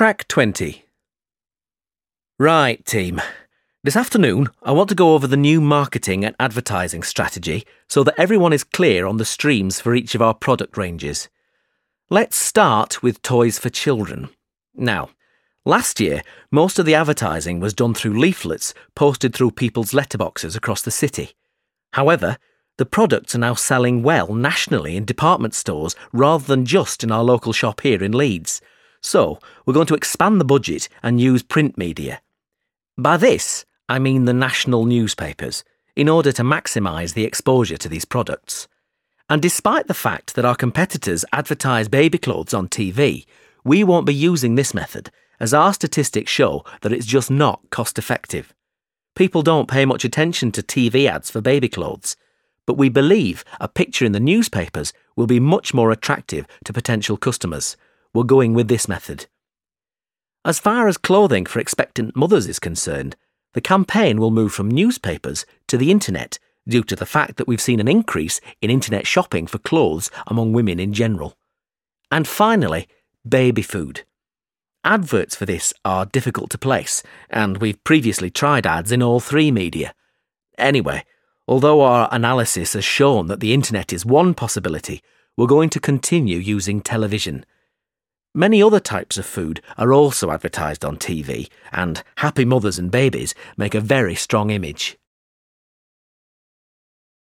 Track 20. Right, team. This afternoon, I want to go over the new marketing and advertising strategy so that everyone is clear on the streams for each of our product ranges. Let's start with toys for children. Now, last year, most of the advertising was done through leaflets posted through people's letterboxes across the city. However, the products are now selling well nationally in department stores rather than just in our local shop here in Leeds. So, we're going to expand the budget and use print media. By this, I mean the national newspapers, in order to maximise the exposure to these products. And despite the fact that our competitors advertise baby clothes on TV, we won't be using this method, as our statistics show that it's just not cost effective. People don't pay much attention to TV ads for baby clothes, but we believe a picture in the newspapers will be much more attractive to potential customers. We're going with this method. As far as clothing for expectant mothers is concerned, the campaign will move from newspapers to the internet due to the fact that we've seen an increase in internet shopping for clothes among women in general. And finally, baby food. Adverts for this are difficult to place, and we've previously tried ads in all three media. Anyway, although our analysis has shown that the internet is one possibility, we're going to continue using television. Many other types of food are also advertised on TV, and happy mothers and babies make a very strong image.